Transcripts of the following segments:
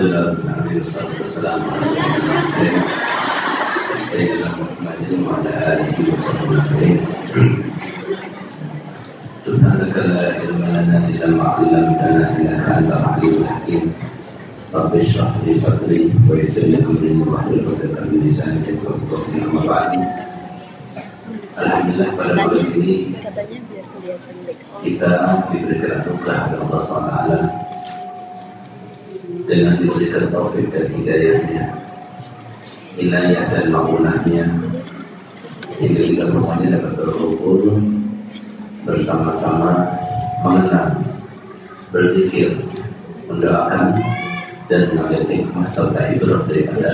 لله رب العالمين والصلاة والسلام على سيدنا وعلى آله وصحبه أجمعين سبحانك لا علم لنا إلا ما علمتنا إنك أنت العليم الحكيم رب اشرح لي صدري ويسر لي أمري واحلل عقدة من لساني يفقهوا قولي أما بعد Alhamdulillah pada bulan ini kita diberikan anugerah oleh Allah SWT dengan diberikan taufik dan hidayahnya. Hidayah dan maunahnya. Sehingga kita semuanya dapat berkumpul bersama-sama mengenang berzikir mendoakan dan mengambil hikmah serta ibadah daripada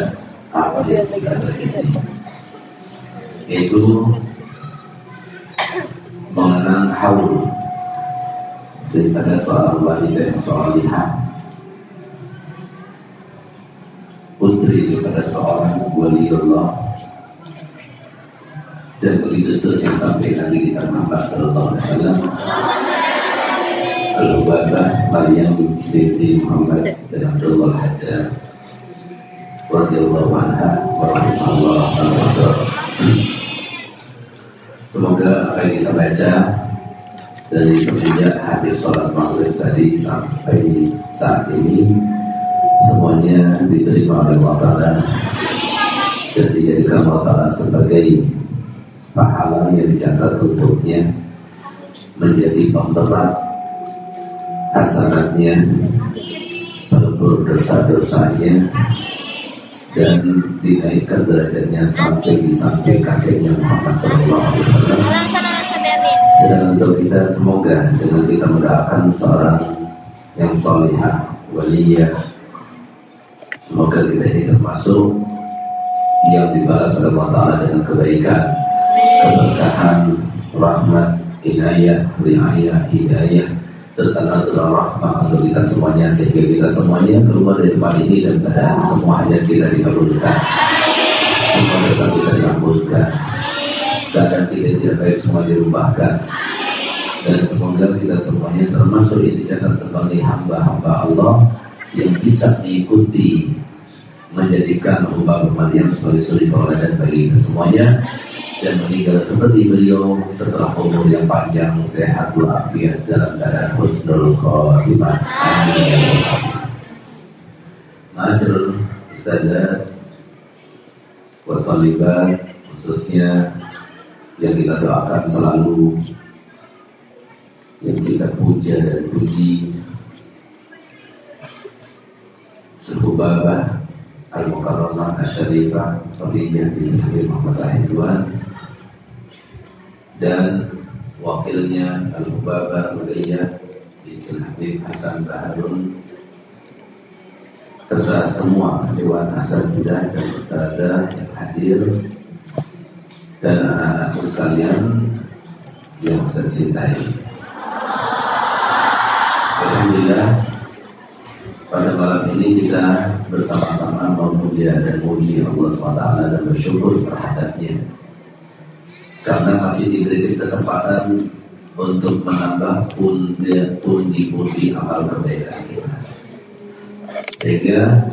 apa yang kita terjadi yaitu mengenang haul daripada seorang wanita yang lihat putri daripada seorang wali Allah. Dan begitu seterusnya sampai nanti kita Muhammad Sallallahu Alaihi Wasallam Al-Hubabah Maryam binti Muhammad dan Abdullah Haddad radhiyallahu anha wa rahimahullah Semoga apa yang kita baca dari semenjak hadis sholat maghrib tadi sampai saat ini semuanya diterima oleh Ta'ala dan dijadikan Ta'ala sebagai pahala yang dicatat untuknya menjadi pemberat hasanatnya pelebur dosa-dosanya dan dinaikkan derajatnya sampai di samping kakeknya Muhammad Sallallahu Alaihi Wasallam. Dan untuk kita semoga dengan kita mendoakan seorang yang solihah, waliyah, semoga kita ini termasuk yang dibalas oleh Allah Taala dengan kebaikan, keberkahan, rahmat, inayah, riayah, hidayah, serta adalah rahmah untuk kita semuanya sehingga kita semuanya keluar dari tempat ini dan pada semua hajat kita dikabulkan. Semua dosa kita diampuskan keadaan kita tidak baik semua dirubahkan. Dan semoga kita semuanya termasuk yang dicatat sebagai hamba-hamba Allah yang bisa diikuti menjadikan umat Maryam sebagai suri dan bagi semuanya dan meninggal seperti beliau setelah umur yang panjang, sehat walafiat dalam keadaan husnul khotimah. Amin. Masyarul Ustazah wa talibat khususnya yang kita doakan selalu yang kita puja dan puji Suhubabah Al-Mukarramah Asyarifah Fadiyah bin Habib Muhammad Ahidwan dan wakilnya Al-Mubaba Udayyah bin Habib Hasan Baharun. Serta semua Dewan Asal Buddha dan Berada yang hadir. Dan anak-anakku sekalian yang saya cintai. Pada malam ini kita bersama-sama memuja dan memuji Allah SWT dan bersyukur terhadapnya karena masih diberi kesempatan untuk menambah pundi-pundi amal kebaikan kita. Sehingga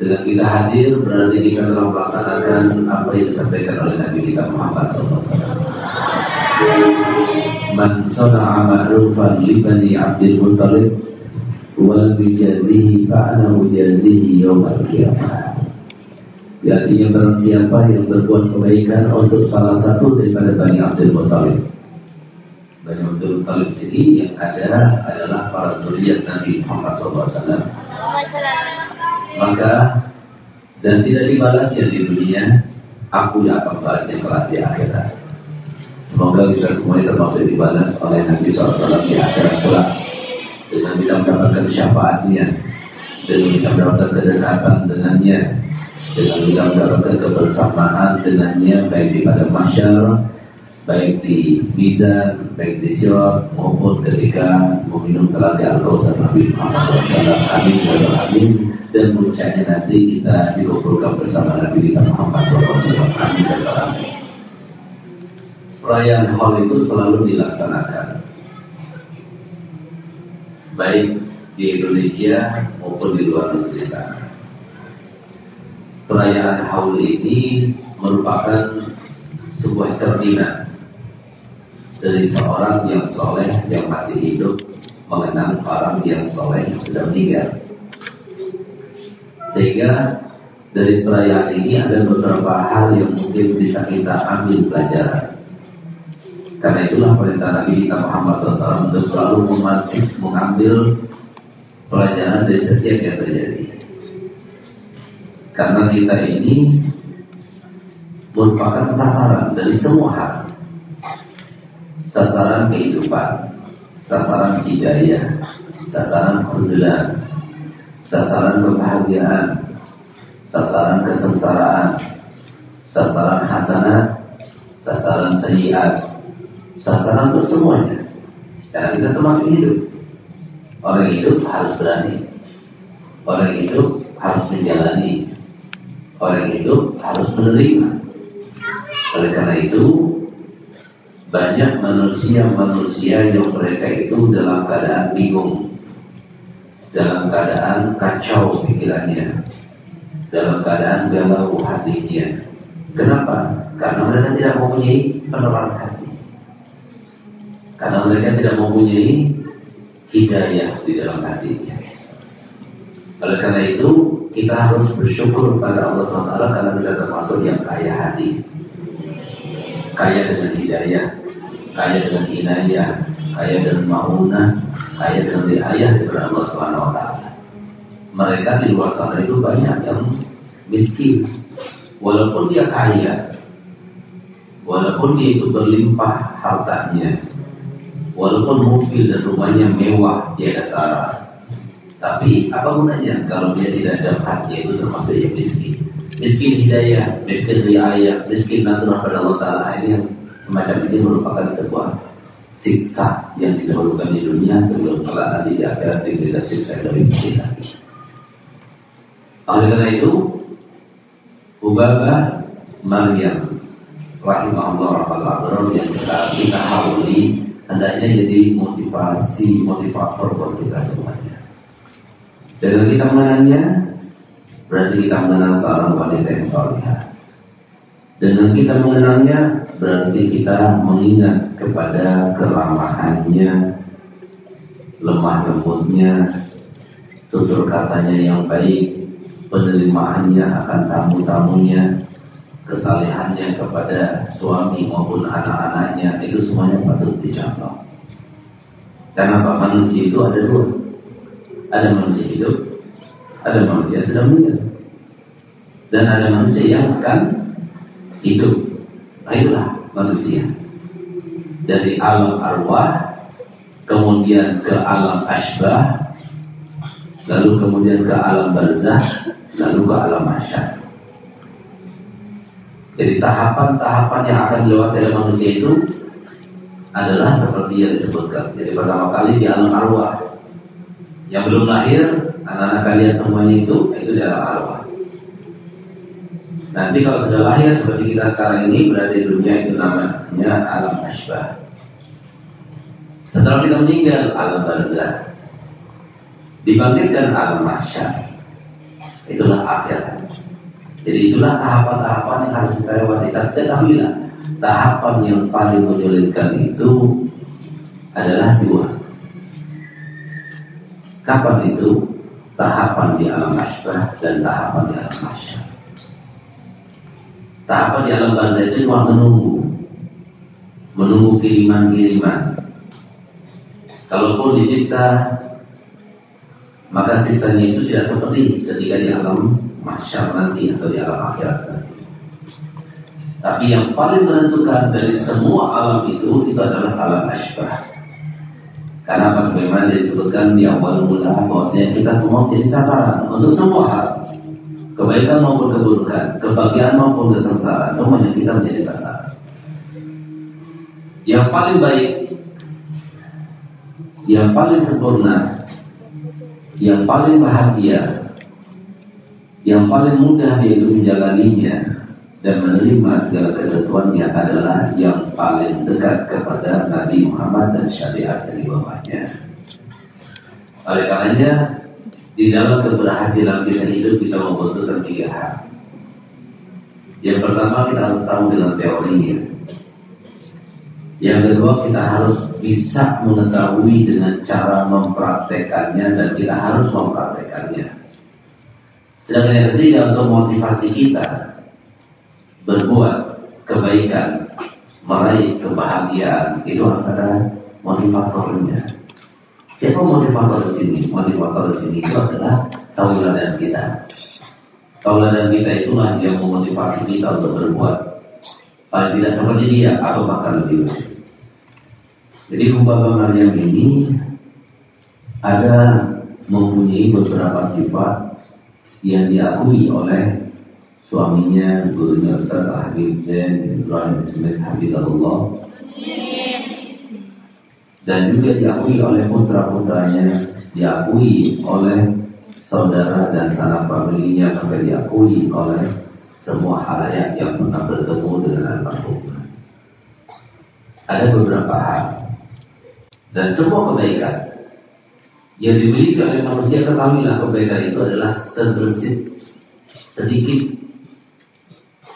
dengan kita hadir berarti kita telah melaksanakan apa yang disampaikan oleh Nabi kita Muhammad SAW. Man sana'a ma'rufan li bani Abdul Muttalib wal bijazihi fa'ana mujazihi yawmal qiyamah. Ya, artinya barang siapa yang berbuat kebaikan untuk salah satu daripada Bani Abdul Muttalib. Bani Abdul Muttalib ini yang ada adalah para zuriat Nabi Muhammad SAW. Maka dan tidak dibalasnya di dunia, aku yang akan balasnya kelak di akhirat. Semoga kita semuanya termasuk dibalas oleh Nabi SAW di akhirat kelak dengan kita mendapatkan syafaatnya, dengan kita mendapatkan kedekatan dengannya, dengan kita mendapatkan kebersamaan dengannya baik di pada masyarakat baik di mizan, baik di sirat maupun ketika meminum telaga al-kausar Nabi Muhammad SAW. Amin amin. Dan puncaknya nanti kita dikumpulkan bersama Nabi kita Muhammad SAW. Amin ya amin. Perayaan hal itu selalu dilaksanakan baik di Indonesia maupun di luar negeri sana. Perayaan haul ini merupakan sebuah cerminan dari seorang yang soleh yang masih hidup mengenang orang yang soleh yang sudah meninggal. Sehingga dari perayaan ini ada beberapa hal yang mungkin bisa kita ambil pelajaran. Karena itulah perintah Nabi kita Muhammad SAW selalu mengambil pelajaran dari setiap yang terjadi. Karena kita ini merupakan sasaran dari semua hal. Sasaran kehidupan, sasaran hidayah, sasaran kemudian, sasaran kebahagiaan, sasaran kesengsaraan, sasaran hasanat, sasaran sayiat, sasaran untuk semuanya. Karena kita termasuk hidup. Orang hidup harus berani. Orang hidup harus menjalani. Orang hidup harus menerima. Oleh karena itu, banyak manusia-manusia yang mereka itu dalam keadaan bingung, dalam keadaan kacau pikirannya, dalam keadaan galau hatinya. Kenapa? Karena mereka tidak mempunyai penerang hati. Karena mereka tidak mempunyai hidayah di dalam hatinya. Oleh karena itu, kita harus bersyukur pada Allah SWT karena kita termasuk yang kaya hati. Kaya dengan hidayah, kaya dengan inayah, kaya dengan maunah, kaya dengan riayah kepada Allah taala. Mereka di luar sana itu banyak yang miskin. Walaupun dia kaya, walaupun dia itu berlimpah hartanya, walaupun mobil dan rumahnya mewah di atas tapi apa gunanya? Kalau dia tidak ada hati itu termasuk yang miskin. Miskin hidayah, miskin riayah, miskin natural pada Allah Ta'ala. Ini yang semacam ini merupakan sebuah siksa yang didahulukan di dunia sebelum kelak nanti di akhirat kita siksa lebih besar lagi. Oleh karena itu, Ubaba Maryam rahimahullah rahmatullah yang kita kita hauli hendaknya jadi motivasi motivator buat kita semuanya. Dengan kita mengenalnya, berarti kita mengenal seorang wanita yang solehah. Dengan kita mengenalnya, berarti kita mengingat kepada keramahannya, lemah lembutnya, tutur katanya yang baik, penerimaannya akan tamu-tamunya, kesalehannya kepada suami maupun anak-anaknya, itu semuanya patut dicontoh. Karena Pak manusia itu ada dua. Ada manusia hidup, ada manusia sedang meninggal. Dan ada manusia yang akan hidup. Itulah manusia. Dari alam arwah, kemudian ke alam asbah, lalu kemudian ke alam barzah, lalu ke alam masyar. Jadi tahapan-tahapan yang akan dilewati oleh manusia itu adalah seperti yang disebutkan. Jadi pertama kali di alam arwah. Yang belum lahir, anak-anak kalian semuanya itu, itu di alam arwah. Nanti kalau sudah lahir seperti kita sekarang ini, berada di dunia itu namanya alam asbah. Setelah kita meninggal, alam barzah. Dibangkitkan alam masyar. Itulah akhirat. Jadi itulah tahapan-tahapan yang harus kita lewati. Tapi ketahuilah, tahapan yang paling menyulitkan itu adalah dua. Kapan itu? Tahapan di alam asbah dan tahapan di alam masyar. Tahapan di alam bangsa itu cuma menunggu. Menunggu kiriman-kiriman. Kalaupun disiksa, maka sisanya itu tidak seperti ketika di alam mahsyar nanti atau di alam akhirat nanti. Tapi yang paling menentukan dari semua alam itu itu adalah alam asbah. Karena apa sebagaimana disebutkan di awal mula bahwasanya kita semua menjadi sasaran untuk semua hal. Kebaikan maupun keburukan, kebahagiaan maupun kesengsaraan, semuanya kita menjadi sasaran. Yang paling baik, yang paling sempurna, yang paling bahagia, yang paling mudah yaitu menjalaninya dan menerima segala ketentuannya adalah yang paling dekat kepada Nabi Muhammad dan syariat dari bawahnya. Oleh karenanya di dalam keberhasilan kita hidup kita membutuhkan tiga hal. Yang pertama kita harus tahu dengan teorinya. Yang kedua kita harus bisa mengetahui dengan cara mempraktekannya dan kita harus mempraktekannya. Sedangkan yang ketiga untuk motivasi kita berbuat kebaikan, meraih kebahagiaan itu harus ada motivatornya. Siapa motivator di sini? Motivator di sini itu adalah tauladan kita. Tauladan kita itulah yang memotivasi kita untuk berbuat. Paling tidak seperti dia atau bahkan lebih baik. Jadi Bang Maryam ini ada mempunyai beberapa sifat yang diakui oleh suaminya, gurunya Ustaz Habib Zain Ibrahim Ismail Habibullah dan juga diakui oleh putra-putranya, diakui oleh saudara dan sanak familinya, sampai diakui oleh semua halayak yang pernah bertemu dengan almarhum. Ada beberapa hal. Dan semua kebaikan yang dimiliki oleh manusia ketahuilah kebaikan itu adalah sebersih sedikit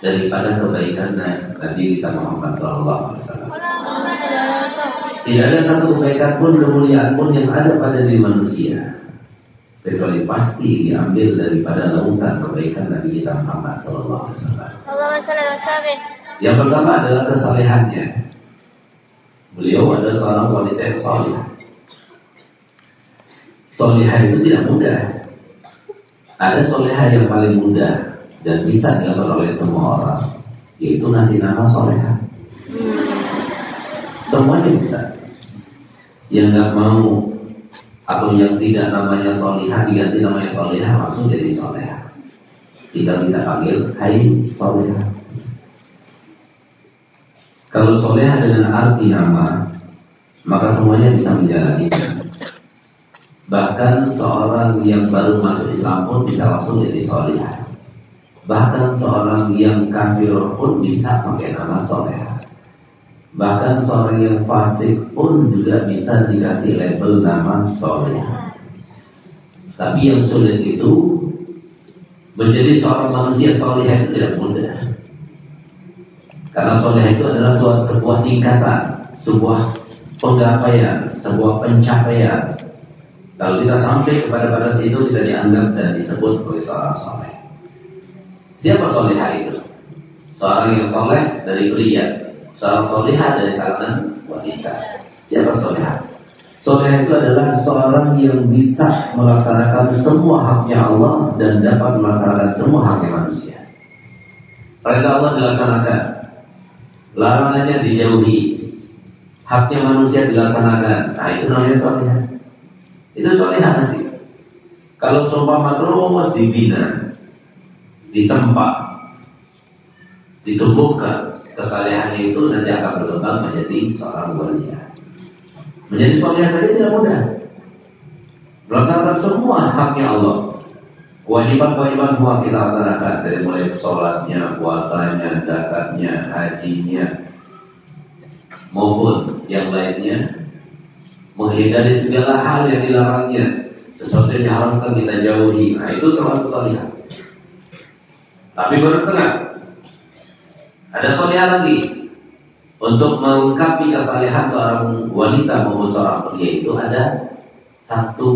daripada kebaikan Nabi kita Muhammad SAW. Tidak ada satu kebaikan pun kemuliaan pun yang ada pada diri manusia kecuali pasti diambil daripada lautan kebaikan Nabi kita Muhammad Wasallam. Yang pertama adalah kesalehannya. Beliau adalah seorang wanita yang saleh. Solehah itu tidak mudah. Ada solehah yang paling mudah dan bisa dilakukan oleh semua orang, yaitu nasi nama solehah. Semuanya bisa yang nggak mau atau yang tidak namanya solihah diganti namanya solihah langsung jadi solihah. Tidak kita panggil hai solihah. Kalau solihah dengan arti nama, maka semuanya bisa menjalani. Bahkan seorang yang baru masuk Islam pun bisa langsung jadi solihah. Bahkan seorang yang kafir pun bisa pakai nama solehah. Bahkan seorang yang fasik pun juga bisa dikasih label nama soleh. Tapi yang sulit itu menjadi seorang manusia soleh itu tidak mudah. Karena soleh itu adalah suatu sebuah tingkatan, sebuah penggapaian, sebuah pencapaian. Kalau kita sampai kepada batas itu kita dianggap dan disebut sebagai seorang soleh. Siapa soleh itu? Seorang yang soleh dari pria, Seorang solehah dari kalangan wanita. Siapa solehah? Solehah itu adalah seorang yang bisa melaksanakan semua haknya Allah dan dapat melaksanakan semua haknya manusia. Perintah Allah dilaksanakan, larangannya dijauhi, haknya manusia dilaksanakan. Nah itu namanya solehah. Itu solehah nanti. Kalau seumpama terus dibina, ditempa, ditumbuhkan, kesalehannya itu nanti akan berkembang menjadi seorang walia. Menjadi suami saja tidak mudah. Melaksanakan semua haknya Allah. Kewajiban-kewajiban semua kita laksanakan dari mulai sholatnya, puasanya, zakatnya, hajinya, maupun yang lainnya. Menghindari segala hal yang dilarangnya, sesuatu yang diharamkan kita jauhi. Nah itu termasuk terlihat. Tapi baru setengah ada soleha lagi. Untuk melengkapi kesalehan seorang wanita maupun seorang pria itu ada satu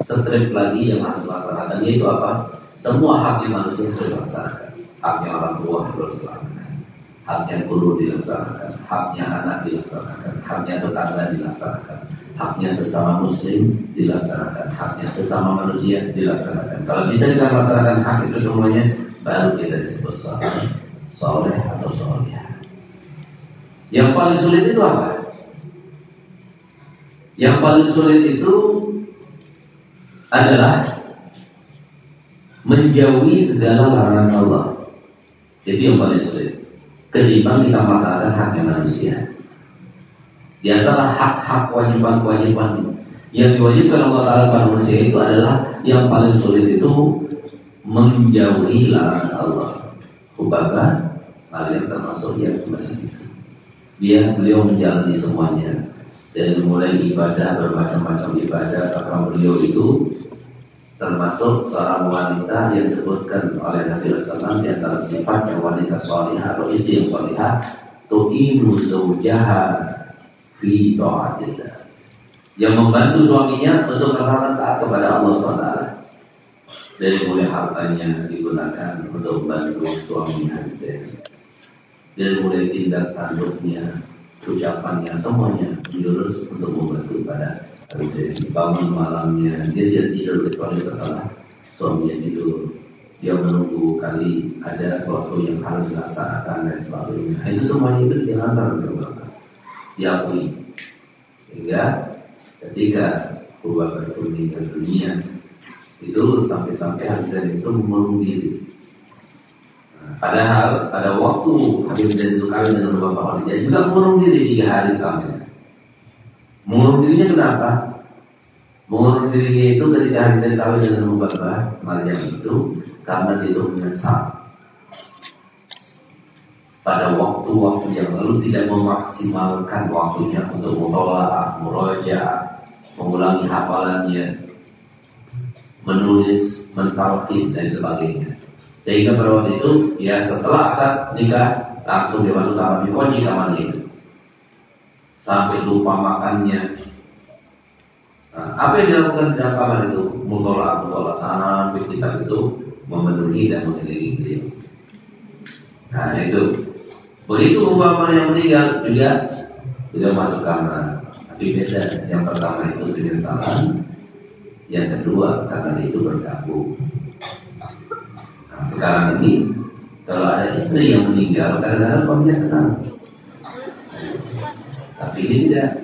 strip lagi yang harus dilaksanakan yaitu apa? Semua haknya manusia harus dilaksanakan. Haknya orang tua harus dilaksanakan. Haknya guru dilaksanakan. Haknya anak dilaksanakan. Haknya tetangga dilaksanakan. Haknya sesama muslim dilaksanakan. Haknya sesama manusia dilaksanakan. Kalau bisa kita laksanakan hak itu semuanya, baru kita disebut seorang soleh atau soleh. Yang paling sulit itu apa? Yang paling sulit itu adalah menjauhi segala larangan Allah. Jadi yang paling sulit. Ketimbang kita melaksanakan haknya manusia. Di antara hak-hak kewajiban-kewajiban yang diwajibkan Allah Taala pada manusia itu adalah yang paling sulit itu menjauhi larangan Allah. Ubahkan kalian termasuk yang seperti itu. Dia beliau menjalani semuanya dan mulai ibadah bermacam-macam ibadah karena beliau itu termasuk seorang wanita yang disebutkan oleh Nabi Rasulullah di antara sifatnya wanita salihah atau istri yang salihah tu'imu zawjaha fi ta'atillah. Yang membantu suaminya untuk kesalahan taat kepada Allah SWT dari mulai hartanya digunakan untuk membantu suaminya. Dari mulai tindak tanduknya ucapannya semuanya diurus untuk membantu pada jadi bangun malamnya dia tidak tidur kecuali setelah suaminya tidur. Dia menunggu kali ada sesuatu yang harus dilaksanakan dan sebagainya. Nah, itu semuanya itu diantar belakang diakui. Sehingga ketika Abu itu meninggal dunia itu sampai-sampai Habib itu mengurung diri. Nah, padahal pada waktu Habib dan itu kali dengan Bapak Khadijah juga mengurung diri tiga hari kami Mengurung dirinya kenapa? Mengurung dirinya itu ketika hari tahu dengan Mubabah Maryam itu karena itu menyesal pada waktu-waktu yang lalu tidak memaksimalkan waktunya untuk membawa muroja, mengulangi hafalannya, menulis, mentalkis dan sebagainya. Sehingga pada waktu itu, ya setelah akad nikah langsung dia masuk kamar di kamar itu sampai lupa makannya. Nah, apa yang dilakukan di dalam kamar itu? Mutola, mutola sana, kitab itu memenuhi dan mengelilingi beliau. Nah itu. Begitu umpama yang meninggal juga juga masuk kamar. Tapi beda. Yang pertama itu dengan tangan, yang kedua karena itu bergabung. Nah, sekarang ini kalau ada istri yang meninggal, kadang-kadang suaminya senang. Tapi tidak.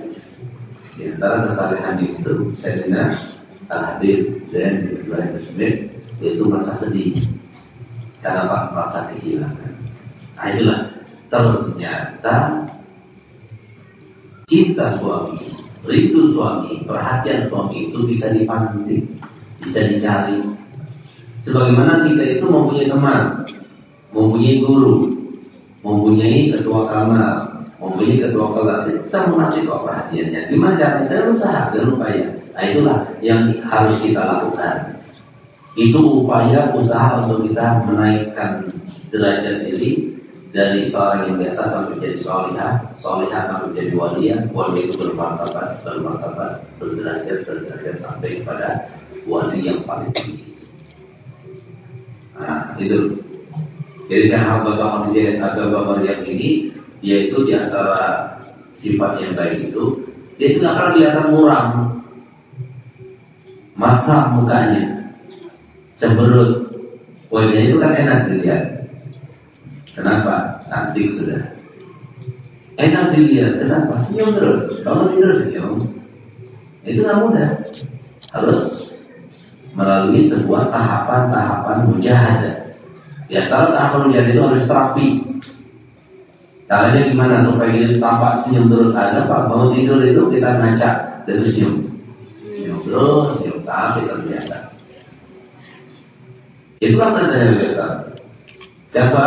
Di antara kesalahan itu, saya dengar Al-Habib dan Ibrahim Smith itu merasa sedih karena Pak merasa kehilangan. Nah itulah ternyata cinta suami, rindu suami, perhatian suami itu bisa dipantik, bisa dicari. Sebagaimana kita itu mempunyai teman, mempunyai guru, mempunyai ketua kamar, mempunyai ketua kelas saya menarik kok perhatiannya gimana caranya saya usaha dan upaya nah itulah yang harus kita lakukan itu upaya usaha untuk kita menaikkan derajat diri dari seorang yang biasa sampai jadi solihah, solihah sampai jadi walia, wali itu bermartabat, bermartabat, berderajat, berderajat sampai kepada wali yang paling tinggi. Nah, itu. Jadi saya bapak agama yang ini yaitu di antara sifat yang baik itu dia itu akan kelihatan muram masa mukanya cemberut. Wajahnya itu kan enak dilihat. Kenapa? Cantik sudah. Enak dilihat kenapa? Senyum terus. Bangun tidur senyum. Itu nggak mudah. Harus melalui sebuah tahapan-tahapan mujahadah. Ya kalau tahapan mujahadah itu harus terapi Caranya gimana supaya dia tampak senyum terus ada Pak bangun tidur itu kita ngacak dan senyum. Senyum terus, senyum sampai terbiasa. Itulah tanda yang biasa. Siapa?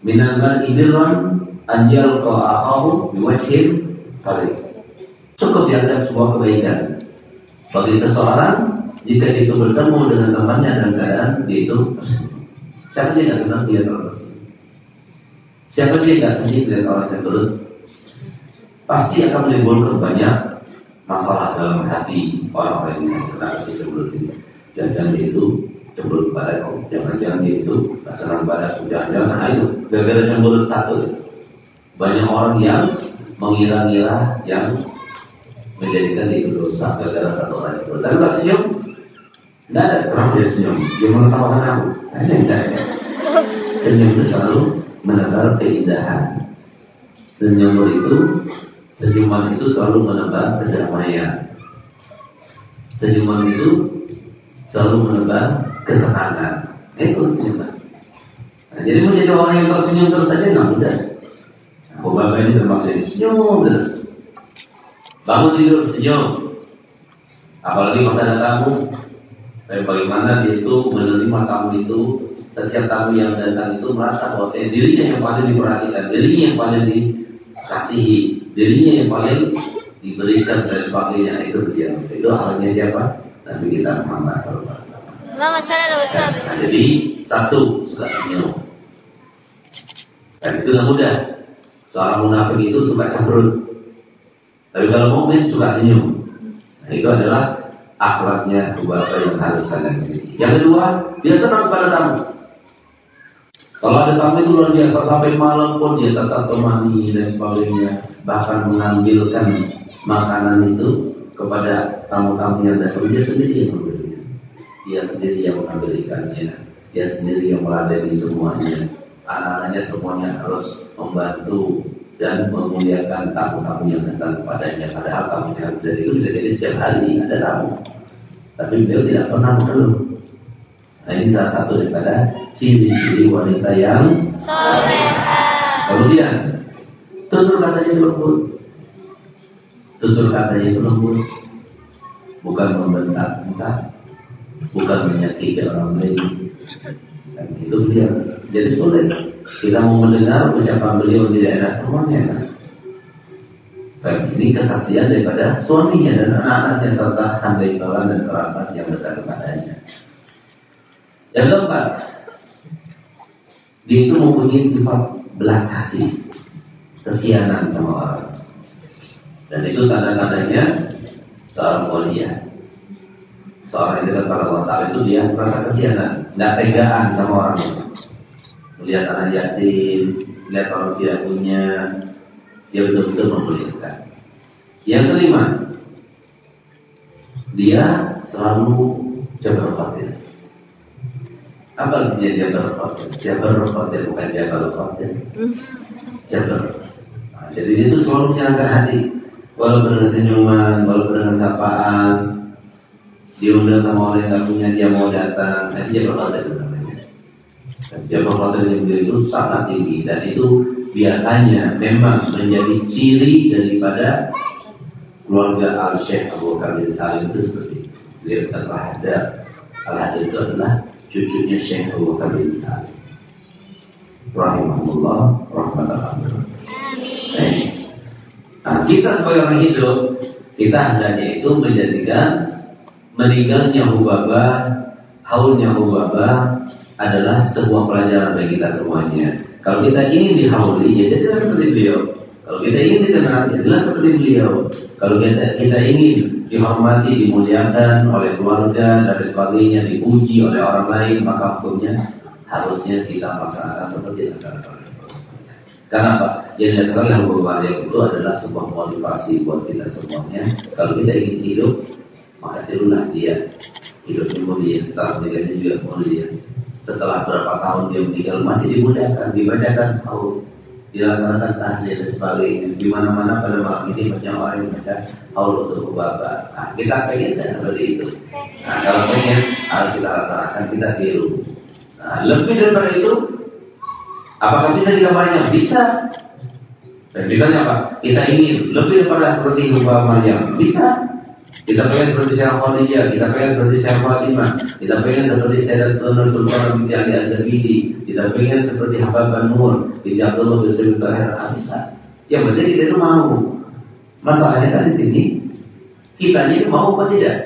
Minalman idilon anjal ko akahu biwajhin kali. Cukup dianggap sebuah kebaikan bagi seseorang jika itu bertemu dengan temannya dan keadaan itu siapa sih yang senang dia terus Siapa sih yang sedih dengan orang yang turun? Pasti akan menimbulkan banyak masalah dalam hati orang-orang yang kena cemberut ini. Jangan itu cemberut pada kau, jangan-jangan itu senang pada kau, jangan-jangan nah itu gara-gara cemberut satu. Banyak orang yang mengira-ngira yang menjadikan itu dosa gara-gara satu orang itu. Tapi kalau senyum, tidak ada orang dia senyum, dia mengetawakan aku. Nah, ini tidak ada. Senyum itu selalu menebar keindahan. Senyum itu, senyuman itu selalu menebar kedamaian. Senyuman itu selalu menebar ketenangan. Itu senyuman. Nah, jadi menjadi orang yang tersenyum terus saja nggak mudah. Nah, Bapak ini termasuk senyum terus. Bangun tidur senyum. Apalagi masa ada tamu. Bagaimana dia itu menerima tamu itu setiap tamu yang datang itu merasa bahwa dirinya yang paling diperhatikan, dirinya yang paling dikasihi, Dirinya yang paling diberikan dari pakainya itu dia. Itu halnya siapa? Nabi kita Muhammad Sallallahu Nah, jadi satu suka senyum. Dan itu yang mudah. Seorang munafik itu suka cemberut. Tapi kalau mukmin suka senyum. Nah, itu adalah akhlaknya keluarga yang harus kalian miliki. Yang kedua, dia senang pada tamu. Kalau ada tamu itu luar biasa sampai malam pun dia tetap temani dan sebagainya. Bahkan mengambilkan makanan itu kepada tamu-tamu yang datang dia sendiri yang memberinya. Dia sendiri yang mengambilkannya. Dia sendiri yang meladeni semuanya. Anak-anaknya semuanya harus membantu dan memuliakan tamu-tamu yang datang kepadanya. Padahal tamunya dari itu bisa jadi setiap hari ada tamu. Tapi beliau tidak pernah mengeluh. Nah ini salah satu daripada ciri-ciri wanita yang Kemudian tutur katanya itu lembut. Tutur katanya itu lembut. Bukan membentak bentak bukan menyakiti orang lain. Dan itu beliau. Jadi sulit kita mau mendengar ucapan beliau tidak enak semuanya enak. Baik, ini kesaksian daripada suaminya dan anak-anaknya serta handai kawan dan kerabat yang dekat kepadanya. Yang keempat, dia itu mempunyai sifat belas kasih, kesianan sama orang. Dan itu tanda-tandanya seorang mulia. Seorang yang dekat pada itu dia merasa kesianan, tidak tegaan sama orang melihat anak yatim, melihat orang tidak punya, dia betul-betul memuliakan. Yang kelima, dia selalu jabar khawatir. Apa artinya jabar khawatir? Jabar khawatir bukan jabar khawatir. Jabar. Nah, jadi itu selalu menyenangkan hati. Walaupun dengan senyuman, walaupun dengan sapaan, diundang sama orang yang tak punya, dia mau datang, nah, dia berkhawatir. Jabal Qadar yang itu sangat tinggi dan itu biasanya memang menjadi ciri daripada keluarga Al Syekh Abu bin Salim itu seperti itu. Beliau terhadap Al itu adalah cucunya Syekh Abu Salim. Rahimahullah, rahmatullah. Nah, kita sebagai orang hidup, kita hendaknya itu menjadikan meninggalnya Hubabah, haulnya Hubabah adalah sebuah pelajaran bagi kita semuanya. Kalau kita ingin dihauli, ya jadilah seperti beliau. Kalau kita ingin dikenal, jadilah seperti beliau. Kalau kita, kita ingin dihormati, dimuliakan oleh keluarga dan sebagainya, dipuji oleh orang lain, maka hukumnya harusnya kita melaksanakan seperti yang dilaksanakan Kenapa? Yang dasarnya hubungan yang itu adalah sebuah motivasi buat kita semuanya. Kalau kita ingin hidup, maka tirulah dia. Hidupnya mulia, setelah meninggalnya juga mulia setelah berapa tahun dia meninggal masih dimudahkan, dibacakan haul, dilaksanakan tahlil dan sebagainya. Di mana-mana pada malam ini banyak orang yang baca haul untuk bapak. Nah, kita pengen tidak seperti itu. Nah, kalau pengen harus kita laksanakan, kita tiru. Nah, lebih daripada itu, apakah kita tidak banyak? Bisa. Dan bisanya apa? Kita ingin lebih daripada seperti Mbak Maryam. Bisa. Kita pengen seperti Syekh Khadijah, kita pengen seperti Syekh Fatimah, kita pengen seperti Sayyidat Sultan binti Ali Az-Zabidi, kita pengen seperti Habab Nur, binti Abdullah bin Sayyid Tahir. Yang penting kita itu mau. Masalahnya kan di sini, kita ini mau apa tidak?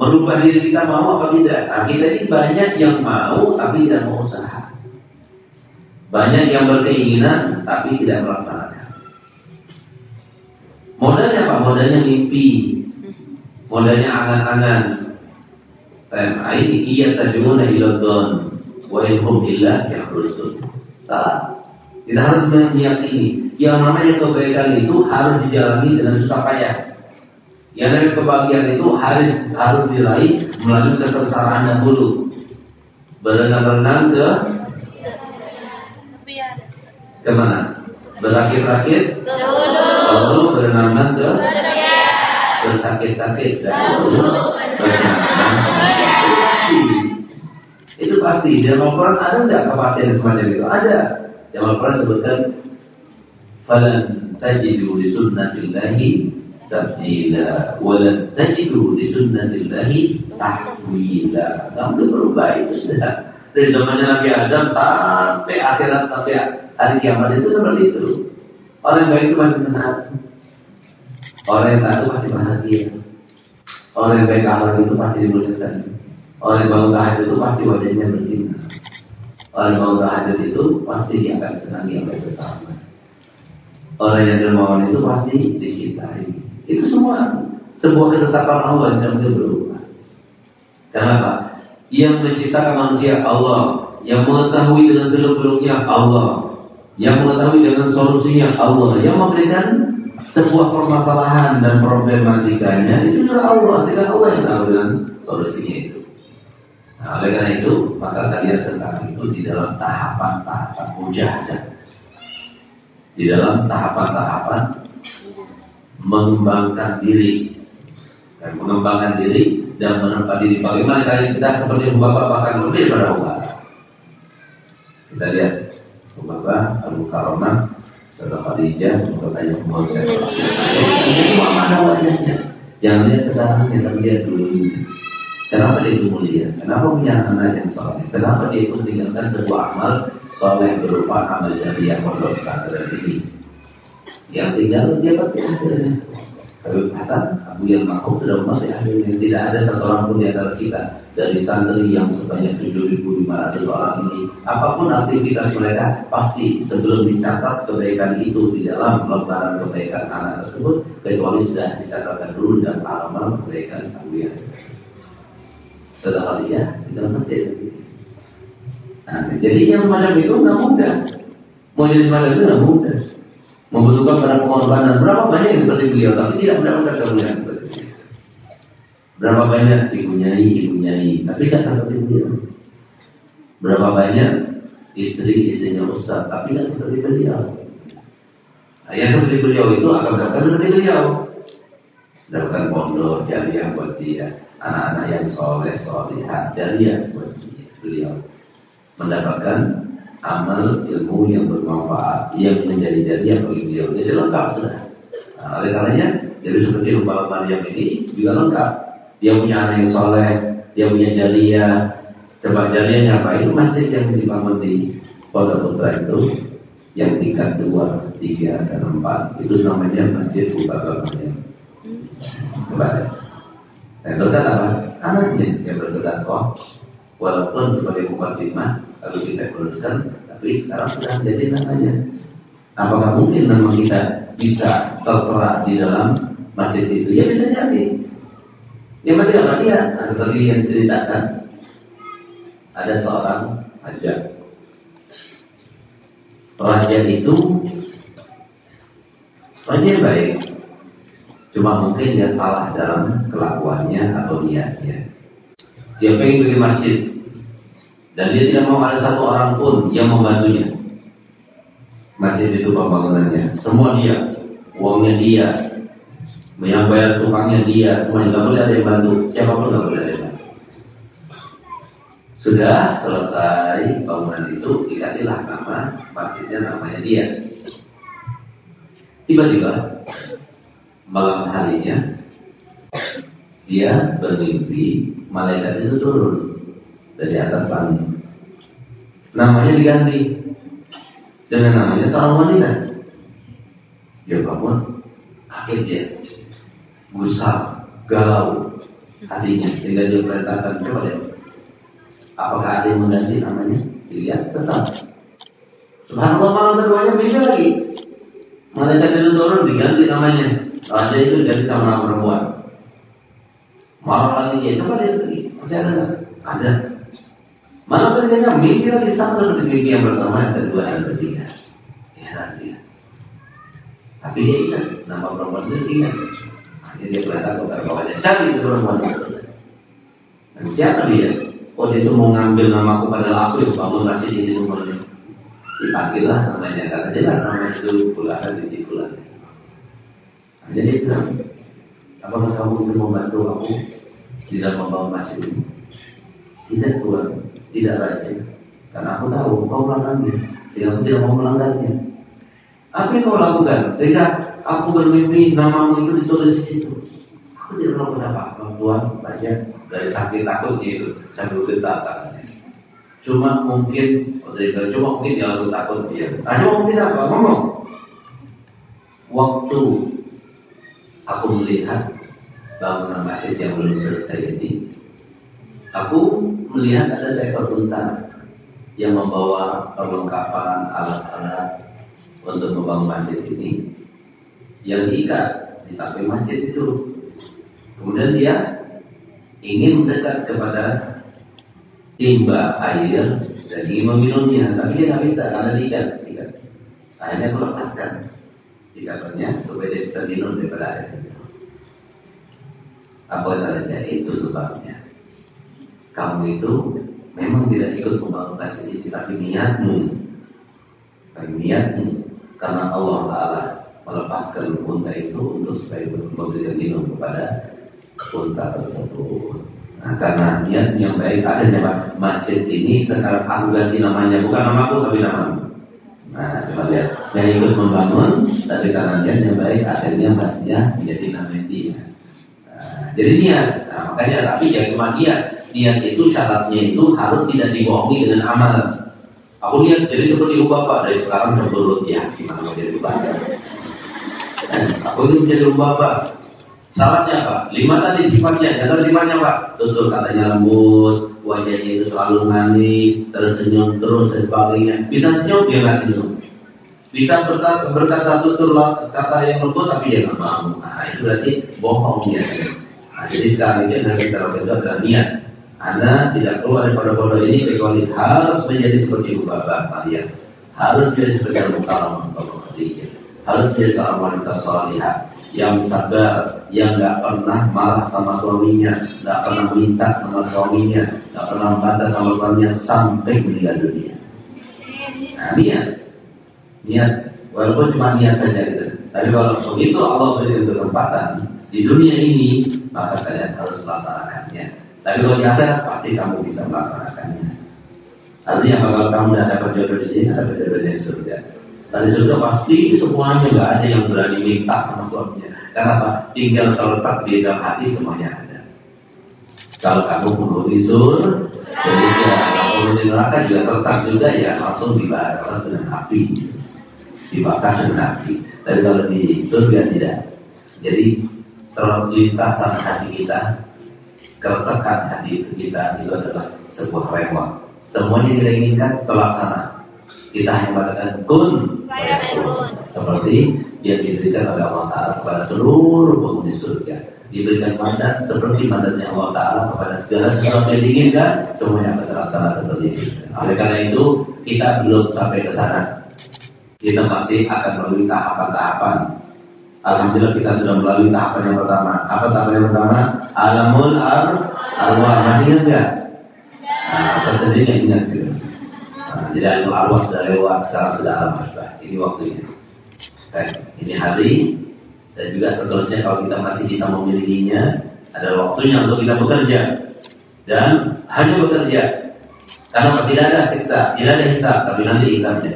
Merubah diri kita mau apa tidak? Nah, kita ini banyak yang mau tapi tidak mau usaha. Banyak yang berkeinginan tapi tidak melaksanakan. Modalnya apa? Modalnya mimpi, Modalnya angan-angan. Ini iya tajumuna ila don wa ilhum illa yakhrusun. Salah. Kita harus meyakini yang namanya kebaikan itu harus dijalani dengan susah payah. Yang dari kebahagiaan itu harus harus diraih melalui kesengsaraan dahulu. Berenang-renang ke ke mana? Berakit-rakit lalu berenang ke bersakit-sakit dan itu pasti. Dalam Al-Quran ada nggak kepastian semacam itu? Ada. Dalam Al-Quran sebutkan falan tajidu li sunnatillahi tabdila walan tajidu li sunnatillahi tahwila kamu berubah itu sudah. Dari zamannya Nabi Adam sampai akhirat sampai hari kiamat itu seperti itu. Orang baik itu pasti senang. Orang yang itu pasti bahagia. Orang yang baik akhlak itu pasti dimuliakan. Orang yang tahajud itu pasti wajahnya bersinar. Orang yang tahajud itu pasti dia akan senangi apa yang bersama. Orang yang dermawan itu pasti dicintai. Itu semua sebuah ketetapan Allah yang tidak berubah. Kenapa? Yang menciptakan manusia Allah, yang mengetahui dengan seluk-beluknya Allah, yang mengetahui dengan solusinya Allah, yang memberikan sebuah permasalahan dan problematikanya itu adalah Allah, tidak Allah yang tahu dengan solusinya itu. Nah, oleh karena itu, maka kalian sekarang itu di dalam tahapan-tahapan mujahadah. Di dalam tahapan-tahapan mengembangkan diri dan mengembangkan diri dan menempat diri. Bagaimana kalian kita seperti Bapak bahkan lebih daripada Allah. Kita lihat Bapak Abu Karomah setelah Khadijah bertanya kemudian cuma mana wajahnya. Jangan lihat sekarang kita lihat dulu. Kenapa dia itu mulia? Kenapa punya anak yang soleh? Kenapa dia itu tinggalkan sebuah amal soleh berupa amal jariah pondok pesantren ini? Yang tinggal dia pasti hasilnya Habib Hasan, Abu yang Makhluk sudah masih akhirnya tidak ada satu orang pun di antara kita dari santri yang sebanyak 7.500 orang ini, apa pun aktivitas mereka, pasti sebelum dicatat kebaikan itu di dalam lembaran kebaikan anak tersebut, kecuali sudah dicatatkan dulu dalam amal kebaikan Abu yang Setelah dia di dalam masjid. Nah, jadi yang macam itu nggak mudah. Mau jadi semacam itu nggak mudah membutuhkan pada pengorbanan. Berapa banyak yang seperti beliau, tapi tidak mendapatkan kemuliaan. Berapa banyak dipunyai, dipunyai, tapi tidak seperti beliau. Berapa banyak istri-istrinya Ustaz, tapi tidak seperti beliau. Yang seperti beliau itu akan mendapatkan seperti beliau. Mendapatkan pondok, jariah buat dia. Anak-anak yang soleh, solehat, jariah buat dia. Beliau mendapatkan amal ilmu yang bermanfaat. Yang menjadi jadian bagi beliau. Jadi lengkap sudah. Nah, oleh karenanya jadi seperti umpama Maryam ini juga lengkap. Dia punya anak yang soleh dia punya jariah tempat jariahnya apa itu masjid yang dibangun di kota putra itu yang tingkat dua tiga dan empat. Itu namanya masjid Bapak Maryam kembali dan kan apa? Anaknya yang bersedekah walaupun sebagai mukadimah kalau kita luruskan tapi sekarang sudah menjadi namanya. Apakah mungkin nama kita bisa tertera di dalam masjid itu? Ya bisa jadi. Ya berarti apa dia seperti yang ceritakan. Ada seorang raja. Raja itu raja yang baik. Cuma mungkin dia salah dalam kelakuannya atau niatnya. Dia pengen beli masjid dan dia tidak mau ada satu orang pun yang membantunya. Masjid itu pembangunannya. Semua dia. Uangnya dia. Yang bayar tukangnya dia. Semuanya. Tidak boleh ada yang bantu. Siapa pun tidak boleh ada yang bantu. Sudah selesai bangunan itu. Dikasihlah nama. Masjidnya namanya dia. Tiba-tiba. Malam harinya. Dia bermimpi. Malaikat itu turun dari atas langit. Namanya diganti dengan namanya seorang wanita. Dia bangun, dia, gusar, galau hatinya sehingga dia perintahkan coba deh. Apakah ada yang mengganti namanya? Dilihat tetap. Subhanallah malam keduanya beda lagi. Malaikat itu turun diganti namanya. Raja itu diganti sama perempuan. Malam lagi dia coba dia pergi. Masih ada Ada. Mimpi lagi sama seperti mimpi yang pertama, yang kedua, dan ketiga. Heran dia. Tapi dia ingat nama perempuan itu ingat. Akhirnya dia kelihatan kepada kawannya cari itu perempuan itu. Dan siapa dia? Oh dia itu mau ngambil namaku padahal aku yang bangun kasih di rumahnya. Dipanggillah namanya kata jelas nama itu pula di bulan. Hanya dia bilang, apakah kamu itu membantu aku tidak membawa masjid ini? Tidak tuan, tidak rajin. Karena aku tahu kau melanggarnya, sehingga aku tidak mau melanggarnya. Apa yang kau lakukan? Sehingga aku bermimpi namamu itu ditulis di situ. Aku tidak mau apa-apa, Tuhan baca dari sakit takut itu sambil getar Cuma mungkin, cuma mungkin yang aku takut dia. Nah, cuma mungkin apa? Ngomong. waktu aku melihat bangunan masjid yang belum selesai ini, aku melihat ada seekor unta yang membawa perlengkapan alat-alat untuk membangun masjid ini yang diikat di samping masjid itu. Kemudian dia ingin mendekat kepada timba air dan ingin meminumnya, tapi dia nggak bisa karena diikat. Akhirnya aku lepaskan ikatnya supaya dia bisa minum daripada air. Apa saja itu sebabnya. Kamu itu memang tidak ikut membangun masjid tapi niatmu, tapi niatmu karena Allah Taala melepaskan unta itu untuk supaya memberikan minum kepada unta tersebut. Nah, karena niat yang baik adanya masjid ini sekarang aku ganti namanya bukan namaku tapi namamu. Nah, coba lihat yang ikut membangun tapi karena niat yang baik akhirnya masjidnya menjadi nama dia. Nah, jadi niat, nah, makanya tapi jangan cuma niat. Niat itu syaratnya itu harus tidak dibohongi dengan amal. Aku niat jadi seperti bapak dari sekarang menurut ya gimana jadi bapak. Aku itu menjadi bapak. Salahnya apa? Lima tadi sifatnya, jangan sifatnya pak. Betul katanya lembut, wajahnya itu selalu manis, tersenyum terus dan sebagainya. Bisa senyum dia nggak senyum. Bisa berkata, berkata tutur kata yang lembut tapi dia nggak mau. Nah itu berarti bohong dia. Nah, jadi sekarang ini yang kita lakukan adalah niat. Anda tidak keluar daripada bodoh ini kecuali harus menjadi seperti Bapak kalian. Harus menjadi seperti Karam Bapak Harus menjadi seorang wanita salihah yang sabar, yang nggak pernah marah sama suaminya, nggak pernah minta sama suaminya, nggak pernah membantah sama suaminya sampai meninggal dunia. Nah, niat, niat, walaupun cuma niat saja itu. Tapi kalau begitu Allah beri kesempatan di dunia ini, maka kalian harus melaksanakannya. Tapi kalau akhirat pasti kamu bisa melaksanakannya. Artinya kalau kamu tidak dapat jodoh di sini, ada jodoh di surga. Tadi surga pasti semuanya nggak ada yang berani minta sama suaminya. Karena apa? Tinggal terletak di dalam hati semuanya ada. Kalau kamu penghuni sur, ya, kalau di neraka juga terletak juga ya langsung dibakar dengan api, dibakar dengan api. Tapi kalau di surga tidak. Jadi terlintasan hati kita, keretakan hati kita itu adalah sebuah rewang. Semuanya kita inginkan terlaksana kita hanya mengatakan kun seperti yang diberikan oleh Allah Taala kepada seluruh penghuni surga diberikan mandat seperti mandatnya Allah Taala kepada segala sesuatu yang diinginkan semuanya akan terlaksana seperti itu. Oleh karena itu kita belum sampai ke sana. Kita masih akan melalui tahapan-tahapan. Alhamdulillah kita sudah melalui tahapan yang pertama. Apa tahapan yang pertama? Alamul ar arwah. Masih ingat nggak? Terjadinya ingat. Nah, jadi ilmu arwah sudah lewat, sekarang sudah alam asbah. Ini waktunya. Baik, ini hari dan juga seterusnya kalau kita masih bisa memilikinya, ada waktunya untuk kita bekerja dan hanya bekerja. Karena tidak ada siksa, tidak ada hisab, tapi nanti hisabnya.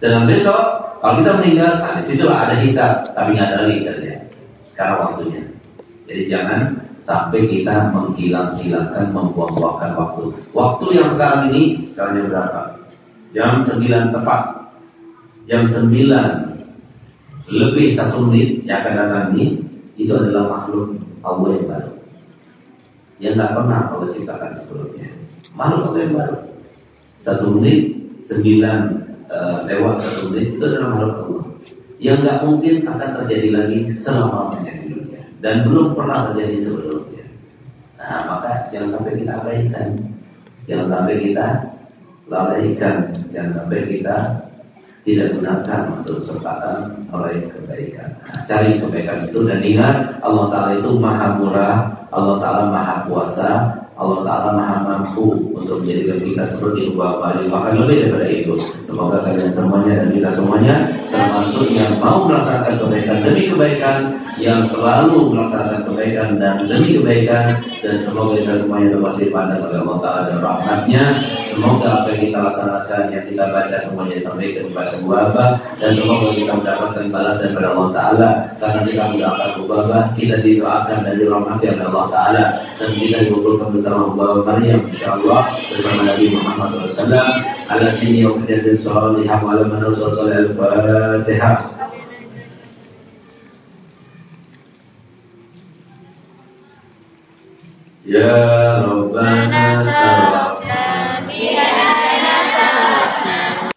Dan besok kalau kita meninggal, nah, di situ ada hisab, tapi nggak ada lagi kerja. Sekarang waktunya. Jadi jangan sampai kita menghilang-hilangkan, membuang-buangkan waktu. Waktu yang sekarang ini, sekarang yang berapa? jam 9 tepat. Jam 9 lebih satu menit yang akan datang ini itu adalah makhluk Allah yang baru. Yang tidak pernah Allah ciptakan sebelumnya. Makhluk Allah yang baru. Satu menit sembilan uh, lewat satu menit itu adalah makhluk Allah. Yang nggak mungkin akan terjadi lagi selama di dunia dan belum pernah terjadi sebelumnya. Nah maka jangan sampai kita abaikan. Jangan sampai kita lalaikan. Yang sampai kita tidak gunakan untuk kesempatan oleh kebaikan. Nah, cari kebaikan itu. Dan ingat Allah Ta'ala itu maha murah, Allah Ta'ala maha kuasa, Allah Ta'ala maha mampu untuk menjadikan kita seperti dua kali bahkan lebih daripada itu. Semoga kalian semuanya dan kita semuanya termasuk yang mau melaksanakan kebaikan demi kebaikan yang selalu melaksanakan kebaikan dan demi kebaikan. Dan semoga kita semuanya terpasti pandang oleh Allah Ta'ala dan rahmatnya. Semoga apa yang kita laksanakan yang kita baca semuanya sampaikan kepada wabah dan semoga kita mendapatkan balasan dari Allah Ta'ala. Karena kita mendapatkan wabah kita didoakan dan dirahmati oleh Allah Ta'ala. Dan kita dikumpulkan bersama سلام الله مريم ان شاء الله بسم الله محمد صلى الله عليه وسلم على سيدنا محمد صلى الله عليه وسلم على من صلى الفاتحه يا ربنا